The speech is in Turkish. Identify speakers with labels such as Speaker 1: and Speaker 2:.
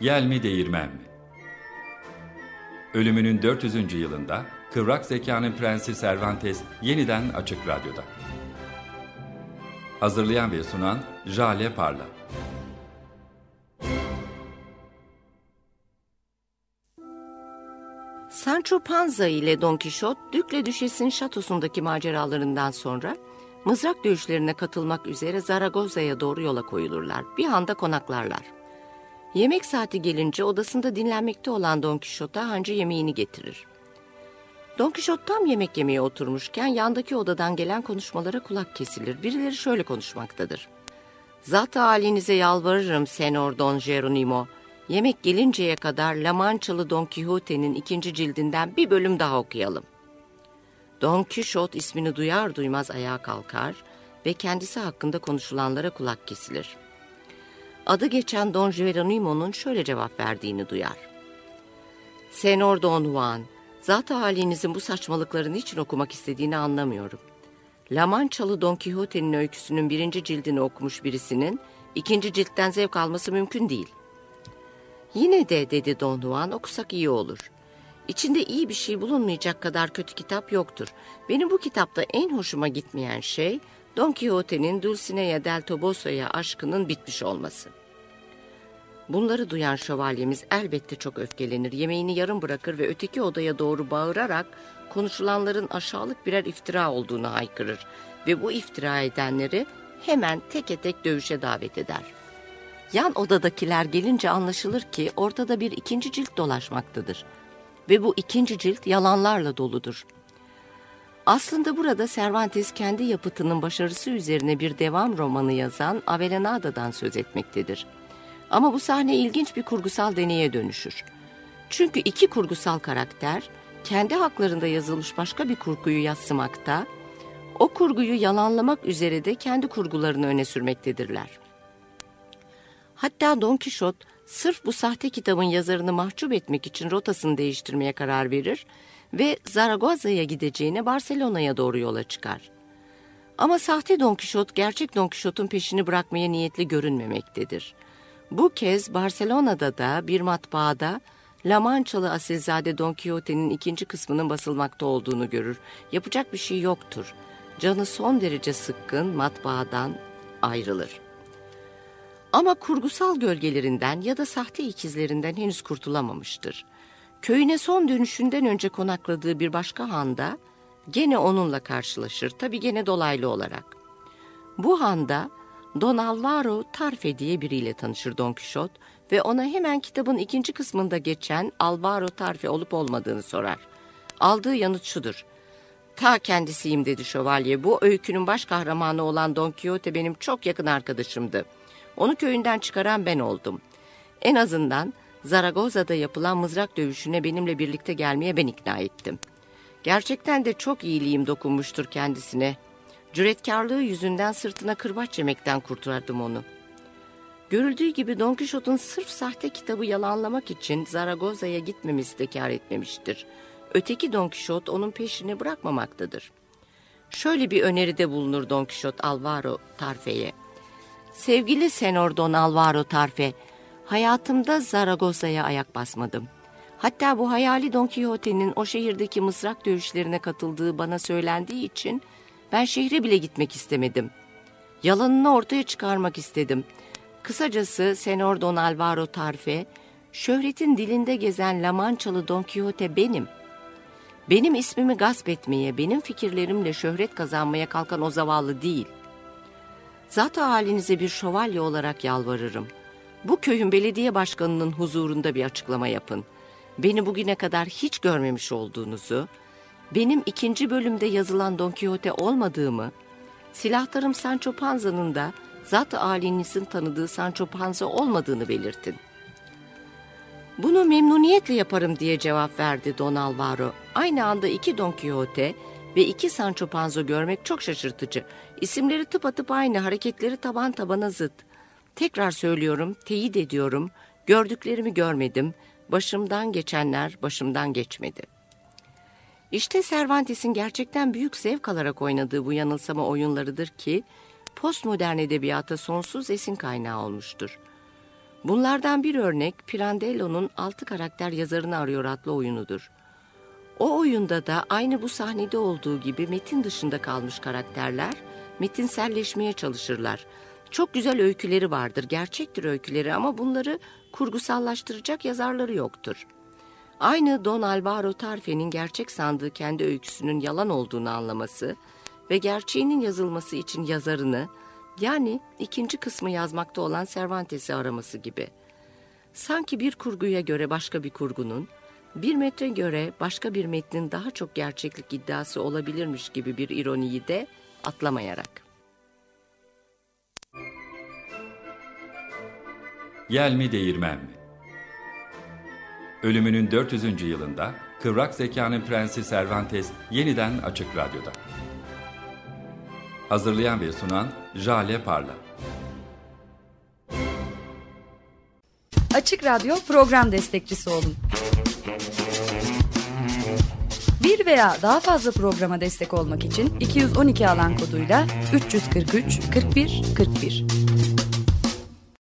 Speaker 1: Yel mi değirmen mi? Ölümünün 400. yılında Kıvrak Zekanın Prensi Cervantes yeniden Açık Radyo'da. Hazırlayan ve sunan Jale Parla.
Speaker 2: Sancho Panza ile Don Quixote, Dükle Düşes'in şatosundaki maceralarından sonra mızrak dövüşlerine katılmak üzere Zaragoza'ya doğru yola koyulurlar. Bir anda konaklarlar. Yemek saati gelince odasında dinlenmekte olan Don Quixote'a hancı yemeğini getirir. Don Quixote tam yemek yemeye oturmuşken yandaki odadan gelen konuşmalara kulak kesilir. Birileri şöyle konuşmaktadır. Zat halinize yalvarırım Senor Don Geronimo. Yemek gelinceye kadar La Manchalı Don Quixote'nin ikinci cildinden bir bölüm daha okuyalım. Don Quixote ismini duyar duymaz ayağa kalkar ve kendisi hakkında konuşulanlara kulak kesilir. Adı geçen Don Geronimo'nun şöyle cevap verdiğini duyar. Senor Don Juan, zat halinizin bu saçmalıkları niçin okumak istediğini anlamıyorum. La Manchalı Don Quixote'nin öyküsünün birinci cildini okumuş birisinin ikinci ciltten zevk alması mümkün değil. Yine de dedi Don Juan okusak iyi olur. İçinde iyi bir şey bulunmayacak kadar kötü kitap yoktur. Benim bu kitapta en hoşuma gitmeyen şey Don Quixote'nin Dulcinea del Toboso'ya aşkının bitmiş olması. Bunları duyan şövalyemiz elbette çok öfkelenir, yemeğini yarım bırakır ve öteki odaya doğru bağırarak konuşulanların aşağılık birer iftira olduğunu haykırır ve bu iftira edenleri hemen teke tek dövüşe davet eder. Yan odadakiler gelince anlaşılır ki ortada bir ikinci cilt dolaşmaktadır ve bu ikinci cilt yalanlarla doludur. Aslında burada Cervantes kendi yapıtının başarısı üzerine bir devam romanı yazan Avellaneda'dan söz etmektedir. Ama bu sahne ilginç bir kurgusal deneye dönüşür. Çünkü iki kurgusal karakter kendi haklarında yazılmış başka bir kurguyu yassımakta, o kurguyu yalanlamak üzere de kendi kurgularını öne sürmektedirler. Hatta Don Quixote sırf bu sahte kitabın yazarını mahcup etmek için rotasını değiştirmeye karar verir ve Zaragoza'ya gideceğine Barcelona'ya doğru yola çıkar. Ama sahte Don Quixote gerçek Don Quixote'un peşini bırakmaya niyetli görünmemektedir. Bu kez Barcelona'da da bir matbaada La Manchalı asilzade Don Quixote'nin ikinci kısmının basılmakta olduğunu görür. Yapacak bir şey yoktur. Canı son derece sıkkın matbaadan ayrılır. Ama kurgusal gölgelerinden ya da sahte ikizlerinden henüz kurtulamamıştır. Köyüne son dönüşünden önce konakladığı bir başka handa gene onunla karşılaşır. Tabi gene dolaylı olarak. Bu handa Don Alvaro Tarfe diye biriyle tanışır Don Quixote ve ona hemen kitabın ikinci kısmında geçen Alvaro Tarfe olup olmadığını sorar. Aldığı yanıt şudur. Ta kendisiyim dedi şövalye. Bu öykünün baş kahramanı olan Don Quixote benim çok yakın arkadaşımdı. Onu köyünden çıkaran ben oldum. En azından Zaragoza'da yapılan mızrak dövüşüne benimle birlikte gelmeye ben ikna ettim. Gerçekten de çok iyiliğim dokunmuştur kendisine. Cüretkarlığı yüzünden sırtına kırbaç yemekten kurtardım onu. Görüldüğü gibi Don Quixote'un sırf sahte kitabı yalanlamak için Zaragoza'ya gitmemesi de kar etmemiştir. Öteki Don Quixote onun peşini bırakmamaktadır. Şöyle bir öneride bulunur Don Quixote Alvaro Tarfe'ye. Sevgili Senor Don Alvaro Tarfe, hayatımda Zaragoza'ya ayak basmadım. Hatta bu hayali Don Quixote'nin o şehirdeki mısrak dövüşlerine katıldığı bana söylendiği için ben şehre bile gitmek istemedim. Yalanını ortaya çıkarmak istedim. Kısacası Senor Don Alvaro Tarfe, şöhretin dilinde gezen La Manchalı Don Quixote benim. Benim ismimi gasp etmeye, benim fikirlerimle şöhret kazanmaya kalkan o zavallı değil. Zaten halinize bir şövalye olarak yalvarırım. Bu köyün belediye başkanının huzurunda bir açıklama yapın. Beni bugüne kadar hiç görmemiş olduğunuzu, benim ikinci bölümde yazılan Don Quixote olmadığımı, silahlarım Sancho Panza'nın da zat-ı alinizin tanıdığı Sancho Panza olmadığını belirtin. Bunu memnuniyetle yaparım diye cevap verdi Don Alvaro. Aynı anda iki Don Quixote ve iki Sancho Panza görmek çok şaşırtıcı. İsimleri tıpatıp aynı, hareketleri taban tabana zıt. Tekrar söylüyorum, teyit ediyorum. Gördüklerimi görmedim. Başımdan geçenler başımdan geçmedi. İşte Cervantes'in gerçekten büyük zevk alarak oynadığı bu yanılsama oyunlarıdır ki postmodern edebiyata sonsuz esin kaynağı olmuştur. Bunlardan bir örnek Pirandello'nun Altı Karakter Yazarını Arıyor adlı oyunudur. O oyunda da aynı bu sahnede olduğu gibi metin dışında kalmış karakterler metinselleşmeye çalışırlar. Çok güzel öyküleri vardır, gerçektir öyküleri ama bunları kurgusallaştıracak yazarları yoktur. Aynı Don Alvaro Tarfe'nin gerçek sandığı kendi öyküsünün yalan olduğunu anlaması ve gerçeğinin yazılması için yazarını, yani ikinci kısmı yazmakta olan Cervantes'i araması gibi. Sanki bir kurguya göre başka bir kurgunun, bir metre göre başka bir metnin daha çok gerçeklik iddiası olabilirmiş gibi bir ironiyi de atlamayarak.
Speaker 1: Yel mi değirmen mi? Ölümünün 400. yılında kıvrak zekanın prensi Cervantes yeniden Açık Radyo'da. Hazırlayan ve sunan Jale Parla.
Speaker 3: Açık Radyo program destekçisi olun. Bir veya daha fazla programa destek olmak için 212 alan koduyla 343 41 41